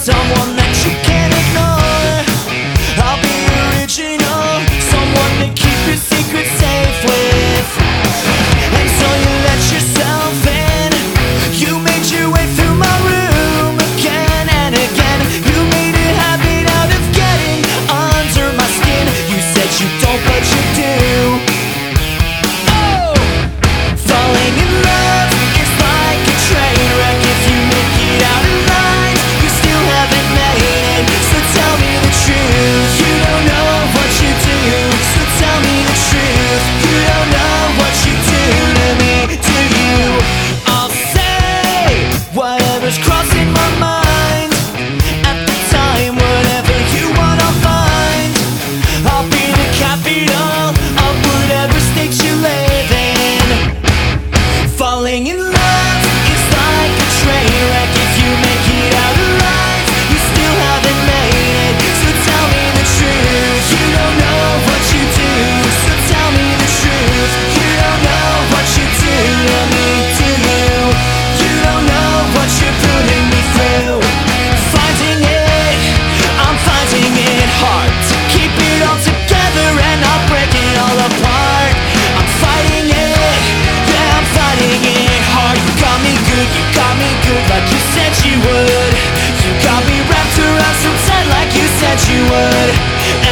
someone that you can't ignore. I'll be original, someone to keep your secret safe with. And so you let yourself in. You made your way through my room again and again. You made a habit out of getting under my skin. You said you don't. crossing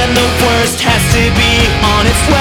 when the worst has to be on its way